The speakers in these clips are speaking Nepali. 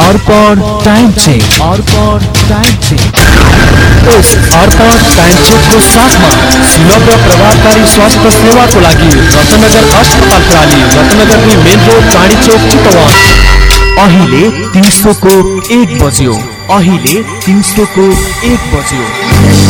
Arpan time check Arpan time check yes Arpan time चेकको साथमा सुलभ र प्रभावकारी स्वास्थ्य सेवाको लागि रत्नगर अस्पताल प्राली रत्नगर दुई मेन रोड चाँडी चौक चितवन। अहिले दिउँसोको एक बज्यो। अहिले दिउँसोको एक बज्यो।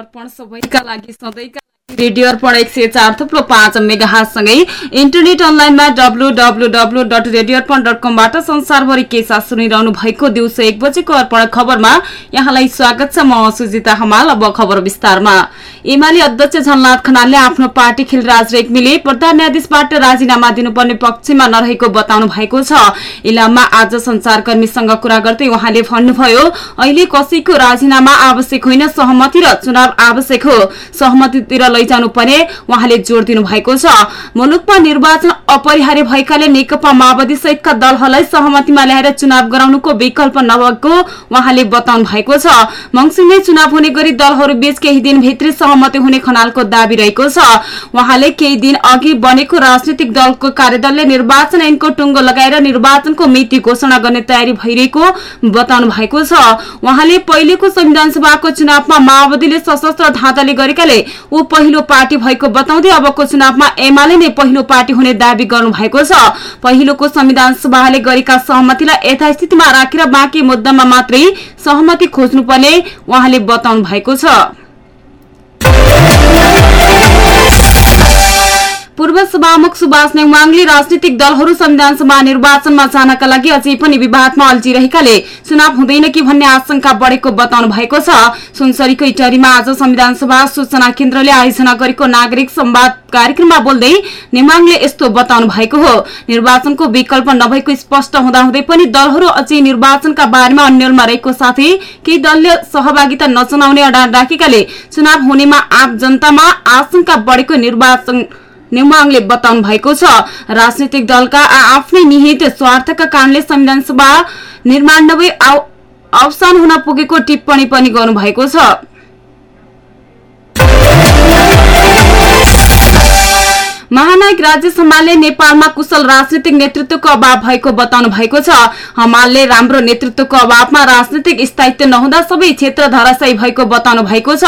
अर्पण सबैका लागि सधैँका रेडियो अर्पण एक सय चार थुप्रो पाँच मेगाहासँगै इन्टरनेट अनलाइनमा W W W dot radio Arpan dot कमबाट संसारभरि के साथ सुनिरहनु भएको दिउँसो एक बजेको अर्पण खबरमा यहाँलाई स्वागत छ म सुजिता हमाल। अब खबर विस्तारमा। एमाले अध्यक्ष झननाथ खनालले आफ्नो पार्टी खिलराज रेग्मीले प्रधान न्यायाधीशबाट राजीनामा दिनुपर्ने पक्षमा नरहेको बताउनु भएको छ। इलाममा आज संचारकर्मीसँग कुरा गर्दै उहाँले भन्नुभयो अहिले कसैको राजीनामा आवश्यक होइन सहमति र चुनाव आवश्यक हो। सहमतितिर लैजानु पर्ने उहाँले जोड़ दिनु भएको छ। मुलुकमा निर्वाचन अपरिहार्य भएकाले नेकपा माओवादी सहितका दलहरूलाई सहमतिमा ल्याएर चुनाव गराउनुको विकल्प नभएको उहाँले बताउनु भएको छ। मंसिरमै चुनाव हुने गरी दलहरू बीच केही दिनभित्रै सहमति हुने खनालको दावी रहेको छ। उहाँले केही दिन अघि बनेको राजनीतिक दलको कार्यदलले निर्वाचन ऐनको टुङ्गो लगाएर निर्वाचनको मिति घोषणा गर्ने तयारी भइरहेको बताउनु भएको छ। उहाँले पहिलेको संविधान सभाको चुनावमा माओवादीले सशस्त्र धाँधली गरेकाले ऊ पहिलो पार्टी भएको बताउँदै अबको चुनावमा एमाले नै पहिलो पार्टी हुने दावी गर्नु भएको छ। पहिलोको संविधान सभाले गरेका सहमतिलाई यथास्थितिमा राखेर बाँकी मुद्दामा मात्रै सहमति खोज्नुपर्ने उहाँले बताउनु भएको छ। पूर्व सभामुख सुभाष नेवाङले राजनीतिक दलहरू संविधान सभा निर्वाचनमा जानका लागि अझै पनि विवादमा अल्झिरहेकाले चुनाव हुँदैन कि भन्ने आशंका बढेको बताउनु भएको छ। सुनसरीको इटरीमा आज संविधान सभा सूचना केन्द्रले आयोजना गरेको नागरिक संवाद कार्यक्रममा बोल्दै नेमाङले यस्तो बताउनु भएको हो। निर्वाचनको विकल्प नभएको स्पष्ट हुँदाहुँदै पनि दलहरू अझै निर्वाचनका बारेमा अन्यलमा रहेको साथै केही दलले सहभागिता नचनाउने अडान राखेकाले चुनाव हुनेमा आम जनतामा आशंका बढेको निर्वाचन नेमाङले बताउनु भएको छ। राजनैतिक दलका आफ्नै निहित स्वार्थका कारणले संविधान सभा निर्माण नभई अवसान हुन पुगेको टिप्पणी पनि गर्नु भएको छ। महानायक राज्य सम्हालले नेपालमा कुशल राजनीतिक नेतृत्वको अभाव भएको बताउनु भएको छ। हमालले राम्रो नेतृत्वको अभावमा राजनीतिक स्थायित्व नहुँदा सबै क्षेत्र धराशयी भएको बताउनु भएको छ।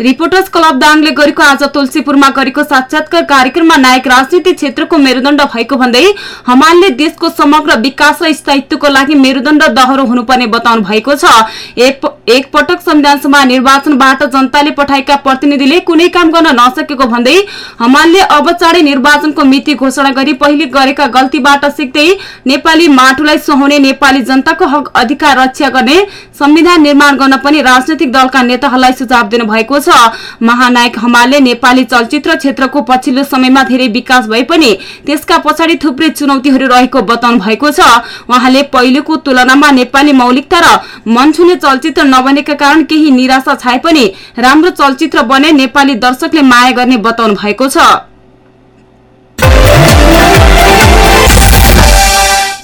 रिपोर्टर्स क्लब दाङले गरेको आज तुलसीपुरमा गरेको साक्षात्कार कार्यक्रममा नायक राजनीतिक क्षेत्रको मेरुदण्ड भएको भन्दै हमालले देशको समग्र विकास र स्थायित्वको लागि मेरुदण्ड दहरो हुनुपर्ने बताउनु भएको छ। एक पटक संविधान सभा निर्वाचनबाट जनताले पठाएका प्रतिनिधिले कुनै काम गर्न नसकेको भन्दै हमालले अब निर्वाचनको मिति घोषणा गरी पहिले गरेका गल्तीबाट सिक्दै नेपाली माटोलाई सुहाउने नेपाली जनताको हक अधिकार रक्षा गर्ने संविधान निर्माण गर्न पनि राजनैतिक दलका नेताहरूलाई सुझाव दिनु भएको छ। महानायक हमालले नेपाली चलचित्र क्षेत्रको पछिल्लो समयमा धेरै विकास भए पनि त्यसका पछाडि थुप्रै चुनौतीहरू रहेको बताउनु भएको छ। उहाँले पहिलेको तुलनामा नेपाली मौलिकता र मन छुने चलचित्र नबनेका कारण केही निराशा छाए पनि राम्रो चलचित्र बने नेपाली दर्शकले माया गर्ने बताउनु भएको छ। Yeah.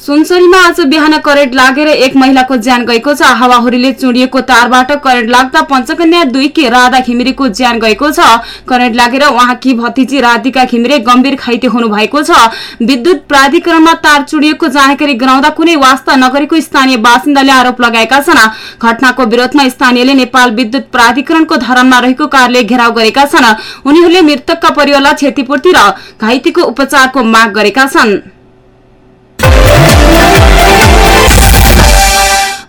सुनसरीमा आज बिहान करेन्ट लागेर एक महिलाको ज्यान गएको छ। हावाहुरीले चुडिएको तारबाट करेन्ट लाग्दा पञ्चकन्या दुईकी राधा घिमिरेको ज्यान गएको छ। करेन्ट लागेर उहाँकी भतिजी राधिका घिमिरे गम्भीर घाइते हुनु भएको छ। विद्युत प्राधिकरणमा तार चुडिएको जानकारी गराउँदा कुनै वास्ता नगरेको स्थानीय बासिन्दाले आरोप लगाएका छन्। घटनाको विरोधमा स्थानीयले नेपाल विद्युत प्राधिकरणको धरनमा रहेको कार्यालय घेराउ गरेका छन्। उनीहरूले मृतकका परिवारलाई क्षतिपूर्ति र घाइतेको उपचारको माग गरेका छन्।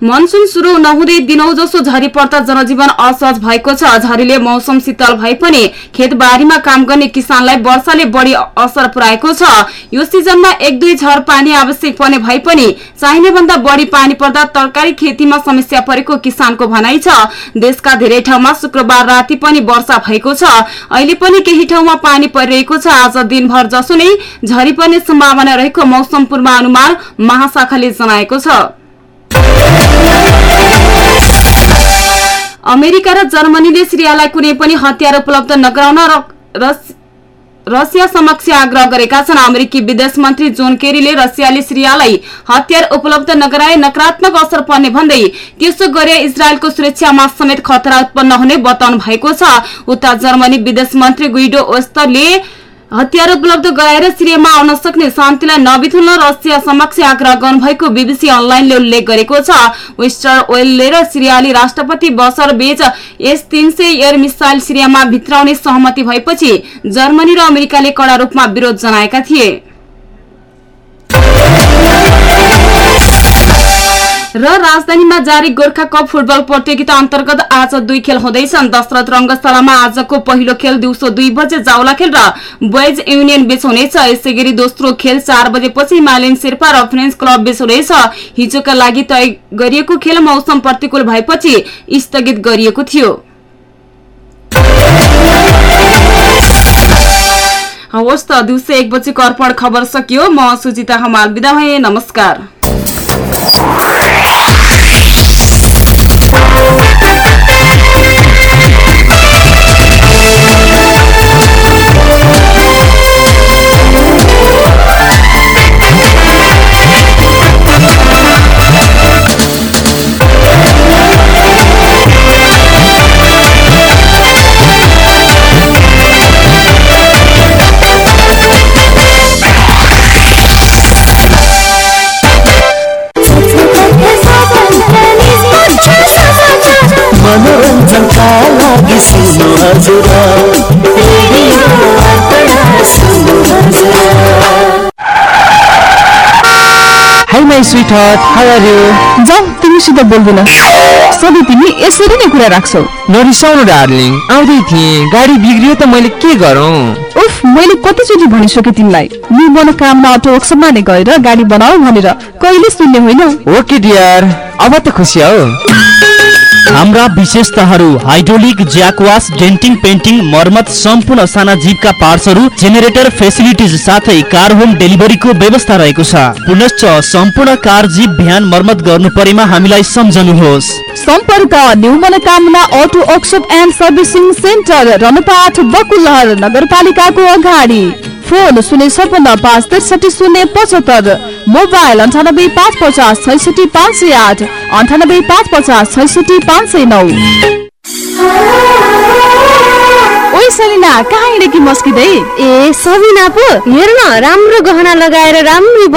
मनसुन शुरू नहुँदै दिनौ जसो झरी पर्दा जनजीवन असहज भएको छ। झरीले मौसम शीतल भए पनि खेतबारीमा काम गर्ने किसानलाई वर्षाले बढी असर पुर्याएको छ। यो सिजनमा एक दुई झर पानी आवश्यक पर्ने भए पनि चाहिने भन्दा बढी पानी पर्दा तरकारी खेतीमा समस्या परेको किसानको भनाइ छ। देशका धेरै ठाउँमा शुक्रबार राति पनि वर्षा भएको छ। अहिले पनि केही ठाउँमा पानी परिरहेको छ। आज दिनभर जसो नै झरी पर्ने सम्भावना रहेको मौसम पूर्वानुमान महाशाखाले जनाएको छ। अमेरिका र जर्मनीले सिरियालाई कुनै पनि हतियार उपलब्ध नगराउन रसिया समक्ष आग्रह गरेका छन्। अमेरिकी विदेश मन्त्री जोन केरीले रसियाले सिरियालाई हतियार उपलब्ध नगराए नकारात्मक असर पर्ने भन्दै त्यसो गरे इजरायलको सुरक्षामा समेत खतरा उत्पन्न हुने बताउनु भएको छ। उता जर्मनी विदेश मन्त्री गुइडो ओस्तरले हतियार उपलब्ध गराएर सिरियामा आउन सक्ने शान्तिलाई नबिथुल्न रसिया समक्ष आग्रह गर्नुभएको बीबीसी अनलाइनले उल्लेख गरेको छ। वेस्टर ओइलले र सिरियाली राष्ट्रपति बसर बीच एस तीन सय एयर मिसाइल सिरियामा भित्राउने सहमति भएपछि जर्मनी र अमेरिकाले कडा रूपमा विरोध जनाएका थिए। र राजधानीमा जारी गोर्खा कप फुटबल प्रतियोगिता अन्तर्गत आज दुई खेल हुँदैछन्। दशरथ रंगशालामा आजको पहिलो खेल दिउँसो दुई बजे जावला खेल र बोइज युनियन बीच हुनेछ। यसै गरी दोस्रो खेल चार बजेपछि मालिन शेर्पा र फ्रेन्च क्लब बीच हुनेछ। हिजोका लागि तय गरिएको खेल मौसम प्रतिकूल भएपछि स्थगित गरिएको थियो। हवस् त दिउँसो एक बजेको अर्पण खबर सकियो। म सुजिता हमाल बिदा भए। नमस्कार। मनोरञ्जनका लागि सुन्नु हजुर hi my sweetheart how are you. जाऊ तिमीसित बोल्दिन। सधैँ तिमी यसरी नै कुरा राख्छौ। नरिसाउनु डार्लिङ आउँदै थिएँ। गाडी बिग्रियो त मैले के गरौँ? उफ मैले कतिचोटि भनिसकेँ तिमीलाई। नि मनोकामना अटो वर्कसपमा नै गएर गाडी बनाऊ भनेर। कहिले सुन्ने होइन? ओके डियर अब त खुसी हौ। हाम्रा विशेषताहरू हाइड्रोलिक ज्याकवास डेन्टिङ पेन्टिङ मर्मत सम्पूर्ण साना जीवका पार्ट्सहरू जेनेरेटर फेसिलिटिज साथै कार होम डेलिभरीको व्यवस्था रहेको छ। पुनश्च सम्पूर्ण कार जीप भ्यान मर्मत गर्नु परेमा हामीलाई सम्झनुहोस्। सम्पर्क new Manokamana auto workshop and servicing centre रनपाठ Bakulahar नगरपालिकाको अगाडि फोन शून्य छपन्न पाँच त्रिसठी शून्य पचहत्तर मोबाइल अन्ठानब्बे पाँच पचास छैसठी पाँच सय आठ अन्ठानब्बे पाँच पचास छैसठी पाँच सय नौ ओइ सलिना कहाँ हिँडेकी मस्किँदै ए सबिना पो हेर न राम्रो गहना लगाएर राम्री